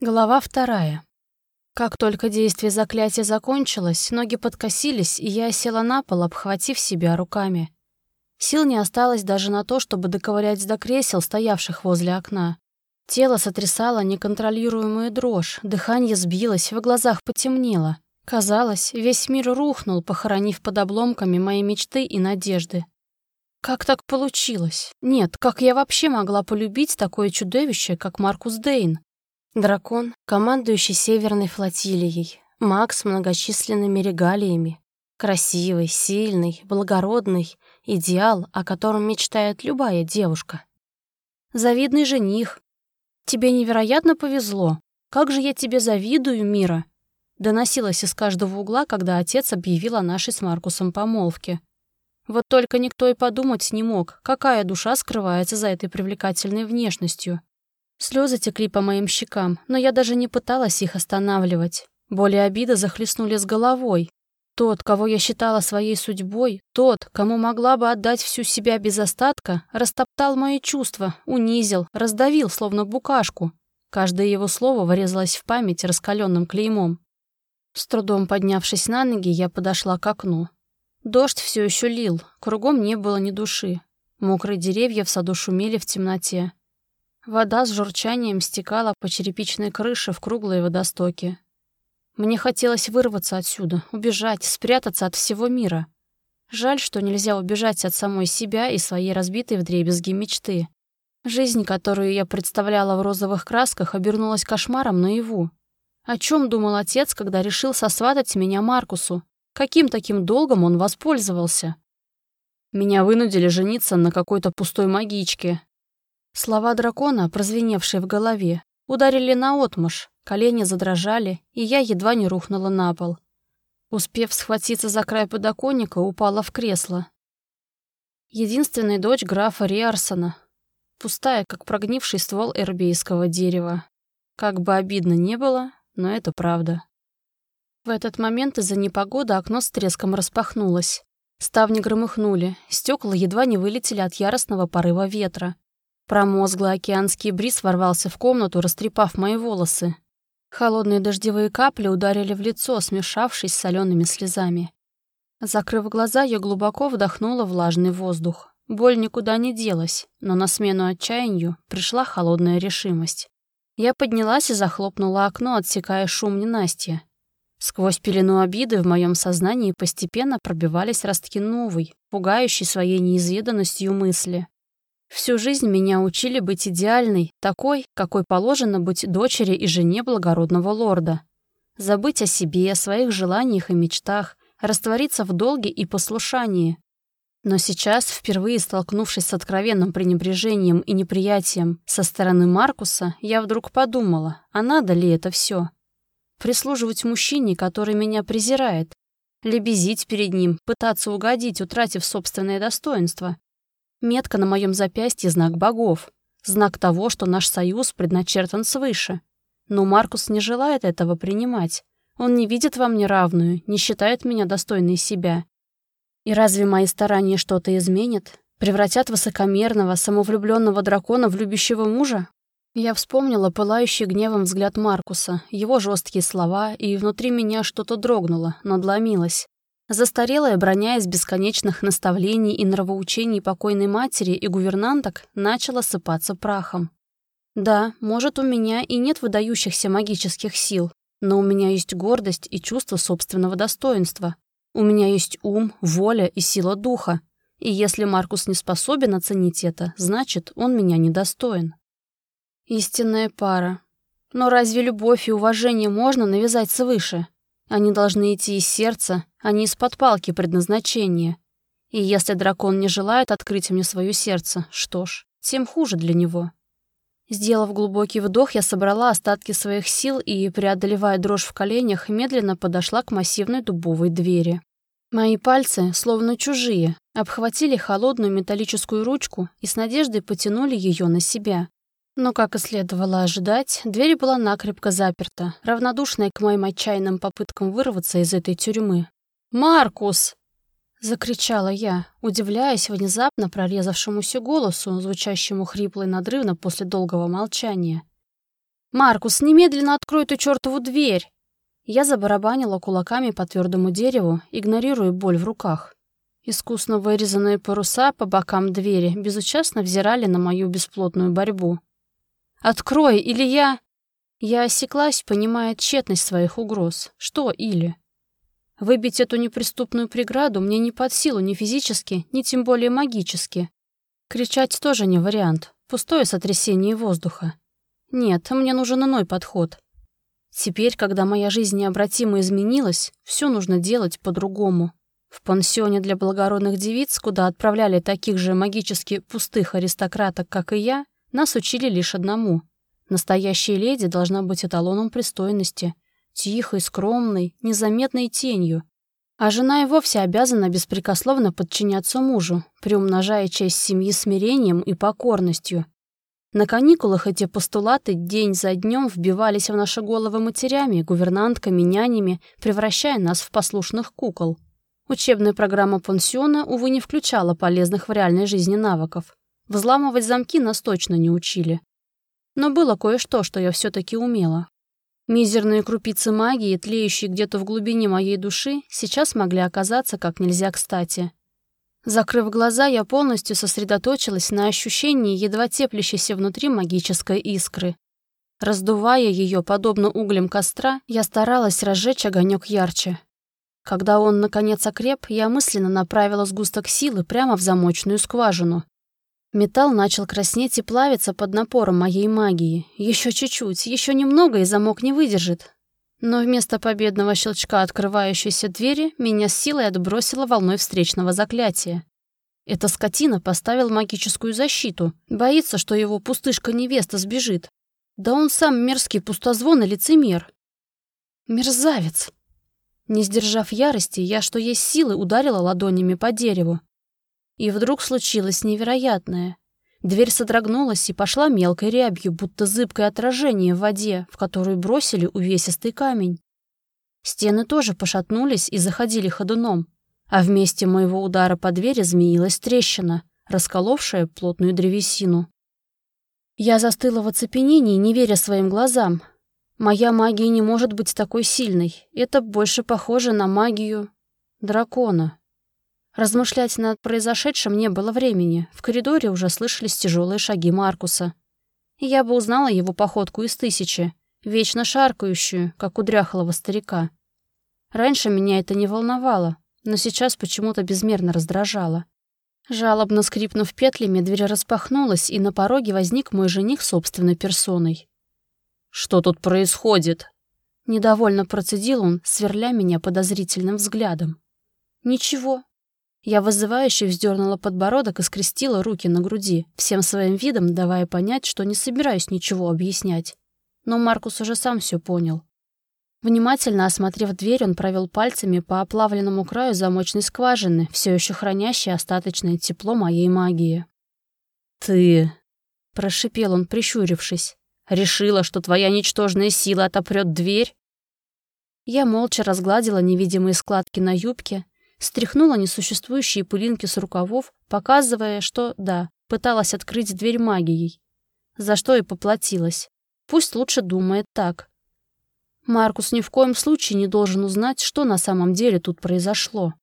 Глава вторая. Как только действие заклятия закончилось, ноги подкосились, и я села на пол, обхватив себя руками. Сил не осталось даже на то, чтобы доковылять до кресел, стоявших возле окна. Тело сотрясало неконтролируемую дрожь, дыхание сбилось, в глазах потемнело. Казалось, весь мир рухнул, похоронив под обломками мои мечты и надежды. Как так получилось? Нет, как я вообще могла полюбить такое чудовище, как Маркус Дейн? Дракон, командующий Северной флотилией, маг с многочисленными регалиями, красивый, сильный, благородный, идеал, о котором мечтает любая девушка. Завидный жених. Тебе невероятно повезло. Как же я тебе завидую, Мира. Доносилось из каждого угла, когда отец объявил о нашей с Маркусом помолвке. Вот только никто и подумать не мог, какая душа скрывается за этой привлекательной внешностью. Слезы текли по моим щекам, но я даже не пыталась их останавливать. Боли и обиды захлестнули с головой. Тот, кого я считала своей судьбой, тот, кому могла бы отдать всю себя без остатка, растоптал мои чувства, унизил, раздавил, словно букашку. Каждое его слово вырезалось в память раскаленным клеймом. С трудом поднявшись на ноги, я подошла к окну. Дождь все еще лил, кругом не было ни души. Мокрые деревья в саду шумели в темноте. Вода с журчанием стекала по черепичной крыше в круглые водостоки. Мне хотелось вырваться отсюда, убежать, спрятаться от всего мира. Жаль, что нельзя убежать от самой себя и своей разбитой вдребезги мечты. Жизнь, которую я представляла в розовых красках, обернулась кошмаром наяву. О чем думал отец, когда решил сосватать меня Маркусу? Каким таким долгом он воспользовался? Меня вынудили жениться на какой-то пустой магичке, Слова дракона, прозвеневшие в голове, ударили наотмашь, колени задрожали, и я едва не рухнула на пол. Успев схватиться за край подоконника, упала в кресло. Единственная дочь графа Риарсона, пустая, как прогнивший ствол эрбейского дерева. Как бы обидно не было, но это правда. В этот момент из-за непогоды окно с треском распахнулось. Ставни громыхнули, стекла едва не вылетели от яростного порыва ветра. Промозглый океанский бриз ворвался в комнату, растрепав мои волосы. Холодные дождевые капли ударили в лицо, смешавшись с солеными слезами. Закрыв глаза, я глубоко вдохнула влажный воздух. Боль никуда не делась, но на смену отчаянию пришла холодная решимость. Я поднялась и захлопнула окно, отсекая шум ненастья. Сквозь пелену обиды в моем сознании постепенно пробивались ростки новой, пугающей своей неизведанностью мысли. Всю жизнь меня учили быть идеальной, такой, какой положено быть дочери и жене благородного лорда. Забыть о себе, о своих желаниях и мечтах, раствориться в долге и послушании. Но сейчас, впервые столкнувшись с откровенным пренебрежением и неприятием со стороны Маркуса, я вдруг подумала, а надо ли это все? Прислуживать мужчине, который меня презирает, лебезить перед ним, пытаться угодить, утратив собственное достоинство. Метка на моем запястье — знак богов. Знак того, что наш союз предначертан свыше. Но Маркус не желает этого принимать. Он не видит во мне равную, не считает меня достойной себя. И разве мои старания что-то изменят? Превратят высокомерного, самовлюбленного дракона в любящего мужа? Я вспомнила пылающий гневом взгляд Маркуса, его жесткие слова, и внутри меня что-то дрогнуло, надломилось. Застарелая броня из бесконечных наставлений и нравоучений покойной матери и гувернанток начала сыпаться прахом. Да, может, у меня и нет выдающихся магических сил, но у меня есть гордость и чувство собственного достоинства. У меня есть ум, воля и сила духа. И если Маркус не способен оценить это, значит, он меня недостоин. Истинная пара. Но разве любовь и уважение можно навязать свыше? Они должны идти из сердца, а не из-под палки предназначения. И если дракон не желает открыть мне свое сердце, что ж, тем хуже для него. Сделав глубокий вдох, я собрала остатки своих сил и, преодолевая дрожь в коленях, медленно подошла к массивной дубовой двери. Мои пальцы, словно чужие, обхватили холодную металлическую ручку и с надеждой потянули ее на себя. Но, как и следовало ожидать, дверь была накрепко заперта, равнодушная к моим отчаянным попыткам вырваться из этой тюрьмы. «Маркус!» — закричала я, удивляясь внезапно прорезавшемуся голосу, звучащему хрипло и надрывно после долгого молчания. «Маркус, немедленно открой эту чертову дверь!» Я забарабанила кулаками по твердому дереву, игнорируя боль в руках. Искусно вырезанные паруса по бокам двери безучастно взирали на мою бесплотную борьбу. «Открой, или я...» Я осеклась, понимая тщетность своих угроз. Что «или»? Выбить эту неприступную преграду мне не под силу ни физически, ни тем более магически. Кричать тоже не вариант. Пустое сотрясение воздуха. Нет, мне нужен иной подход. Теперь, когда моя жизнь необратимо изменилась, все нужно делать по-другому. В пансионе для благородных девиц, куда отправляли таких же магически пустых аристократок, как и я, нас учили лишь одному. Настоящая леди должна быть эталоном пристойности, тихой, скромной, незаметной тенью. А жена и вовсе обязана беспрекословно подчиняться мужу, приумножая честь семьи смирением и покорностью, на каникулах эти постулаты день за днем вбивались в наши головы матерями, гувернантками, нянями, превращая нас в послушных кукол. Учебная программа пансиона, увы, не включала полезных в реальной жизни навыков. Взламывать замки нас точно не учили. Но было кое-что, что я все-таки умела. Мизерные крупицы магии, тлеющие где-то в глубине моей души, сейчас могли оказаться как нельзя кстати. Закрыв глаза, я полностью сосредоточилась на ощущении едва теплящейся внутри магической искры. Раздувая ее, подобно углям костра, я старалась разжечь огонек ярче. Когда он, наконец, окреп, я мысленно направила сгусток силы прямо в замочную скважину. Металл начал краснеть и плавиться под напором моей магии. Еще чуть-чуть, еще немного, и замок не выдержит. Но вместо победного щелчка открывающейся двери меня с силой отбросило волной встречного заклятия. Эта скотина поставил магическую защиту, боится, что его пустышка-невеста сбежит. Да он сам мерзкий пустозвон и лицемер. Мерзавец! Не сдержав ярости, я, что есть силы, ударила ладонями по дереву. И вдруг случилось невероятное. Дверь содрогнулась и пошла мелкой рябью, будто зыбкое отражение в воде, в которую бросили увесистый камень. Стены тоже пошатнулись и заходили ходуном, а вместе моего удара по двери змеилась трещина, расколовшая плотную древесину. Я застыла в оцепенении, не веря своим глазам. Моя магия не может быть такой сильной. Это больше похоже на магию дракона. Размышлять над произошедшим не было времени. В коридоре уже слышались тяжелые шаги Маркуса. Я бы узнала его походку из тысячи, вечно шаркающую, как у дряхлого старика. Раньше меня это не волновало, но сейчас почему-то безмерно раздражало. Жалобно скрипнув петлями, дверь распахнулась, и на пороге возник мой жених собственной персоной. «Что тут происходит?» Недовольно процедил он, сверля меня подозрительным взглядом. «Ничего», я вызывающе вздернула подбородок и скрестила руки на груди, всем своим видом давая понять, что не собираюсь ничего объяснять. Но Маркус уже сам все понял. Внимательно осмотрев дверь, он провел пальцами по оплавленному краю замочной скважины, все еще хранящей остаточное тепло моей магии. «Ты...» — прошипел он, прищурившись. «Решила, что твоя ничтожная сила отопрет дверь?» Я молча разгладила невидимые складки на юбке, стряхнула несуществующие пылинки с рукавов, показывая, что, да, пыталась открыть дверь магией. За что и поплатилась. Пусть лучше думает так. Маркус ни в коем случае не должен узнать, что на самом деле тут произошло.